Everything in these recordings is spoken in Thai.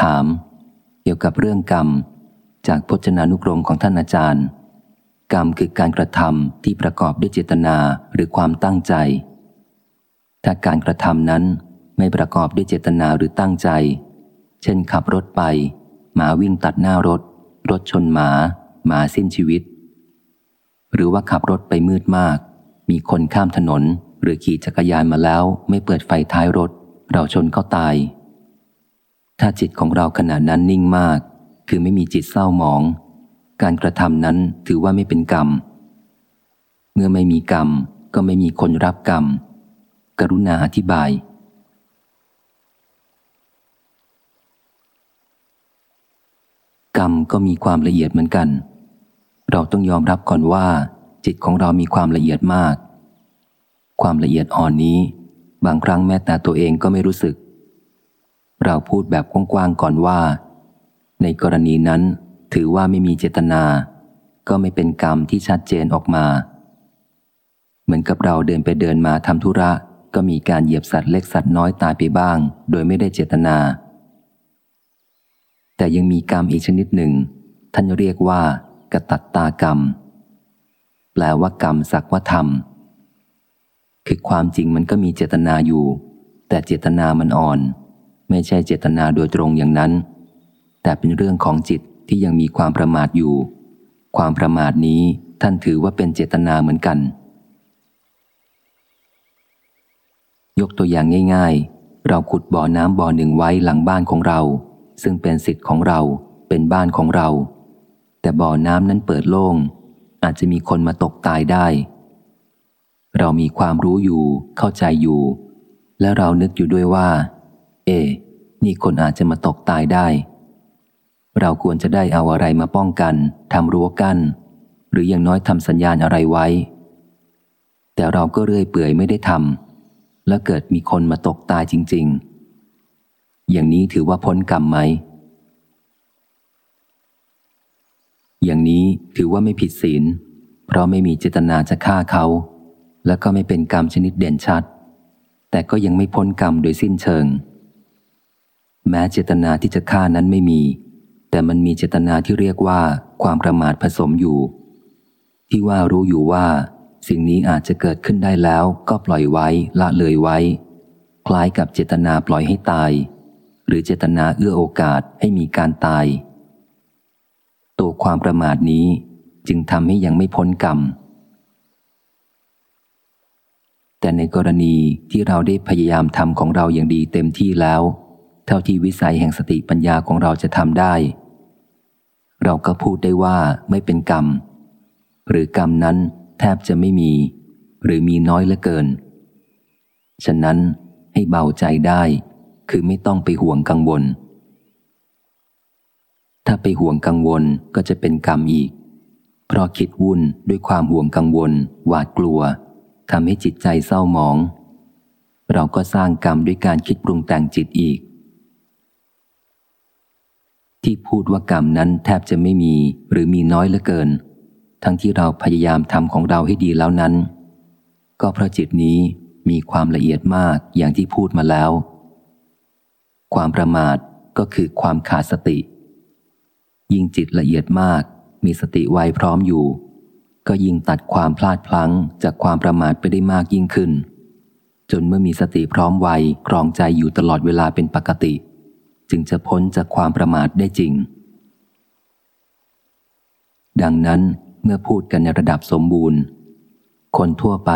ถาม เกี่ยวกับเรื่องกรรม จากพจนานุกรมของท่านอาจารย์ กรรมคือการกระทำที่ประกอบด้วยเจตนาหรือความตั้งใจ ถ้าการกระทำนั้นไม่ประกอบด้วยเจตนาหรือตั้งใจ เช่นขับรถไป หมาวิ่งตัดหน้ารถ รถชนหมา หมาสิ้นชีวิต หรือว่าขับรถไปมืดมาก มีคนข้ามถนน หรือขี่จักรยานมาแล้ว ไม่เปิดไฟท้ายรถ เราชนเขาตาย ถ้าจิตของเราขณะนั้นนิ่งมาก คือไม่มีจิตเศร้าหมอง การกระทำนั้นถือว่าไม่เป็นกรรม เมื่อไม่มีกรรมก็ไม่มีคนรับกรรม กรุณาอธิบาย กรรมก็มีความละเอียดเหมือนกัน เราต้องยอมรับก่อนว่า จิตของเรามีความละเอียดมาก ความละเอียดอ่อนนี้ บางครั้งแม้แต่ตัวเองก็ไม่รู้สึก เราพูดแบบกว้างๆก่อนว่า ในกรณีนั้นถือว่าไม่มีเจตนา ก็ไม่เป็นกรรมที่ชัดเจนออกมา เหมือนกับเราเดินไปเดินมาทำธุระ ก็มีการเหยียบสัตว์เล็กสัตว์น้อยตายไปบ้าง โดยไม่ได้เจตนา แต่ยังมีกรรมอีกชนิดหนึ่ง ท่านเรียกว่ากตัตตากรรม แปลว่ากรรมสักว่าธรรม คือความจริงมันก็มีเจตนาอยู่ แต่เจตนามันอ่อน ไม่ใช่เจตนาโดยตรงอย่างนั้น แต่เป็นเรื่องของจิตที่ยังมีความประมาทอยู่ ความประมาทนี้ท่านถือว่าเป็นเจตนาเหมือนกัน ยกตัวอย่างง่าย ๆ เราขุดบ่อน้ำบ่อหนึ่งไว้หลังบ้านของเรา ซึ่งเป็นสิทธิ์ของเราเป็นบ้านของเรา แต่บ่อน้ำนั้นเปิดโล่ง อาจจะมีคนมาตกตายได้ เรามีความรู้อยู่เข้าใจอยู่ และเรานึกอยู่ด้วยว่า เอ นี่คนอาจจะมาตกตายได้ เราควรจะได้เอาอะไรมาป้องกันทำรั้วกัน้นหรืออย่างน้อยทำสัญญาณอะไรไว้ แต่เราก็เรื่อยเปื่อยไม่ได้ทำและเกิดมีคนมาตกตายจริง ๆ อย่างนี้ถือว่าพ้นกรรมไหม อย่างนี้ถือว่าไม่ผิดศีล เพราะไม่มีเจตนาจะฆ่าเขา และก็ไม่เป็นกรรมชนิดเด่นชัด แต่ก็ยังไม่พ้นกรรมโดยสิ้นเชิง แม้เจตนาที่จะฆ่านั้นไม่มี แต่มันมีเจตนาที่เรียกว่าความประมาทผสมอยู่ ที่ว่ารู้อยู่ว่า สิ่งนี้อาจจะเกิดขึ้นได้แล้วก็ปล่อยไว้ละเลยไว้ คล้ายกับเจตนาปล่อยให้ตาย หรือเจตนาเอื้อโอกาสให้มีการตาย ตัวความประมาทนี้จึงทำให้ยังไม่พ้นกรรม แต่ในกรณีที่เราได้พยายามทำของเราอย่างดีเต็มที่แล้ว เท่าที่วิสัยแห่งสติปัญญาของเราจะทำได้ เราก็พูดได้ว่าไม่เป็นกรรม หรือกรรมนั้นแทบจะไม่มี หรือมีน้อยเหลือเกิน ฉะนั้นให้เบาใจได้ คือไม่ต้องไปห่วงกังวล ถ้าไปห่วงกังวลก็จะเป็นกรรมอีก เพราะคิดวุ่นด้วยความห่วงกังวล หวาดกลัวทำให้จิตใจเศร้าหมอง เราก็สร้างกรรมด้วยการคิดปรุงแต่งจิตอีก ที่พูดว่ากรรมนั้นแทบจะไม่มีหรือมีน้อยเหลือเกิน ทั้งที่เราพยายามทำของเราให้ดีแล้วนั้น ก็เพราะจิตนี้มีความละเอียดมากอย่างที่พูดมาแล้ว ความประมาทก็คือความขาดสติ ยิ่งจิตละเอียดมาก มีสติไวพร้อมอยู่ ก็ยิ่งตัดความพลาดพลั้งจากความประมาทไปได้มากยิ่งขึ้น จนเมื่อมีสติพร้อมไวครองใจอยู่ตลอดเวลาเป็นปกติ จึงจะพ้นจากความประมาทได้จริง ดังนั้นเมื่อพูดกันในระดับสมบูรณ์ คนทั่วไป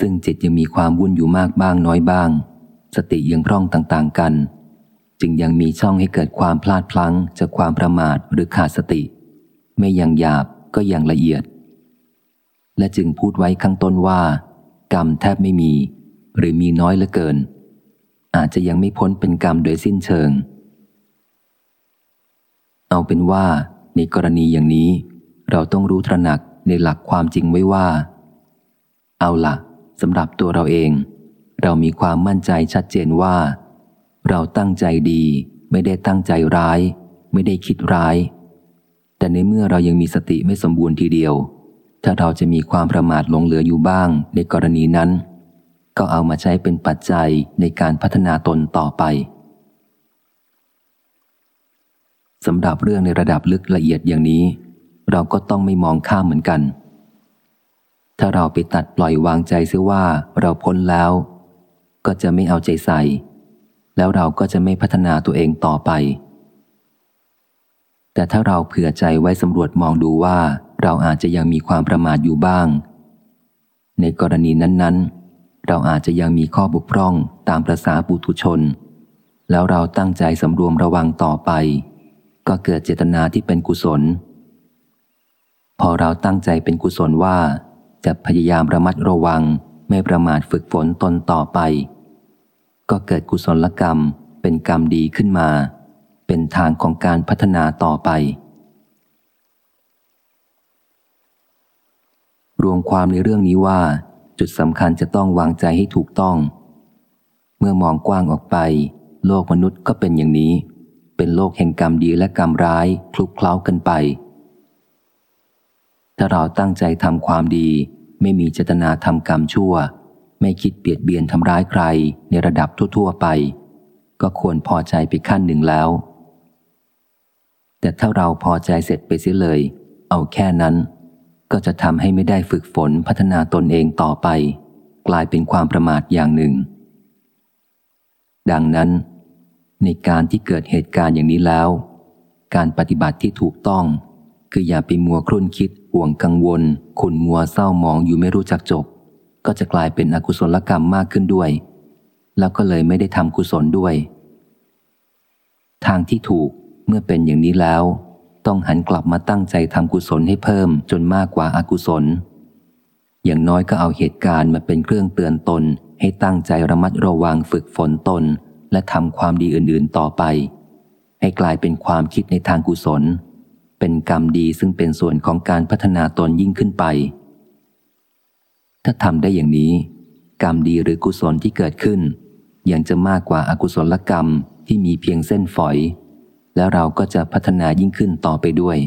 ซึ่งจิตยังมีความวุ่นอยู่มากบ้างน้อยบ้าง สติยังพร่องต่างๆกัน จึงยังมีช่องให้เกิดความพลาดพลั้งจากความประมาทหรือขาดสติ ไม่อยังหยาบก็อยังละเอียด และจึงพูดไว้ข้างต้นว่า กรรมแทบไม่มี หรือมีน้อยเหลือเกิน อาจจะยังไม่พ้นเป็นกรรมโดยสิ้นเชิง เอาเป็นว่าในกรณีอย่างนี้ เราต้องรู้ตระหนักในหลักความจริงไว้ว่า เอาละสำหรับตัวเราเอง เรามีความมั่นใจชัดเจนว่า เราตั้งใจดี ไม่ได้ตั้งใจร้าย ไม่ได้คิดร้าย แต่ในเมื่อเรายังมีสติไม่สมบูรณ์ทีเดียว ถ้าเราจะมีความประมาทหลงเหลืออยู่บ้างในกรณีนั้น ก็เอามาใช้เป็นปัจจัยในการพัฒนาตนต่อไป สำหรับเรื่องในระดับลึกละเอียดอย่างนี้ เราก็ต้องไม่มองข้ามเหมือนกัน ถ้าเราไปตัดปล่อยวางใจเสียว่าเราพ้นแล้ว ก็จะไม่เอาใจใส่ แล้วเราก็จะไม่พัฒนาตัวเองต่อไป แต่ถ้าเราเผื่อใจไว้สำรวจมองดูว่าเราอาจจะยังมีความประมาทอยู่บ้าง ในกรณีนั้น ๆ เราอาจจะยังมีข้อบกพร่องตามประษาปุถุชน แล้วเราตั้งใจสำรวมระวังต่อไป ก็เกิดเจตนาที่เป็นกุศล พอเราตั้งใจเป็นกุศลว่า จะพยายามระมัดระวังไม่ประมาทฝึกฝนตนต่อไป ก็เกิดกุศลกรรม เป็นกรรมดีขึ้นมา เป็นทางของการพัฒนาต่อไป รวมความในเรื่องนี้ว่า จุดสำคัญจะต้องวางใจให้ถูกต้อง เมื่อมองกว้างออกไป โลกมนุษย์ก็เป็นอย่างนี้ เป็นโลกแห่งกรรมดีและกรรมร้ายคลุกเคล้ากันไป ถ้าเราตั้งใจทำความดี ไม่มีเจตนาทำกรรมชั่ว ไม่คิดเบียดเบียนทำร้ายใครในระดับทั่ว ๆ ไป ก็ควรพอใจไปขั้นหนึ่งแล้ว แต่ถ้าเราพอใจเสร็จไปเสียเลย เอาแค่นั้น ก็จะทำให้ไม่ได้ฝึกฝนพัฒนาตนเองต่อไป กลายเป็นความประมาทอย่างหนึ่ง ดังนั้น ในการที่เกิดเหตุการณ์อย่างนี้แล้ว การปฏิบัติที่ถูกต้อง คืออย่าไปมัวครุ่นคิดห่วงกังวล ขุนมัวเศร้ามองอยู่ไม่รู้จักจบ ก็จะกลายเป็นอกุศลกรรมมากขึ้นด้วย แล้วก็เลยไม่ได้ทำกุศลด้วย ทางที่ถูกเมื่อเป็นอย่างนี้แล้ว ต้องหันกลับมาตั้งใจทำกุศลให้เพิ่มจนมากกว่าอากุศล อย่างน้อยก็เอาเหตุการณ์มาเป็นเครื่องเตือนตนให้ตั้งใจระมัดระวังฝึกฝนตน และทำความดีอื่นๆต่อไป ให้กลายเป็นความคิดในทางกุศล เป็นกรรมดีซึ่งเป็นส่วนของการพัฒนาตนยิ่งขึ้นไป ถ้าทำได้อย่างนี้ กรรมดีหรือกุศลที่เกิดขึ้น ยังจะมากกว่าอากุศลกรรมที่มีเพียงเส้นฝอย แล้วเราก็จะพัฒนายิ่งขึ้นต่อไปด้วย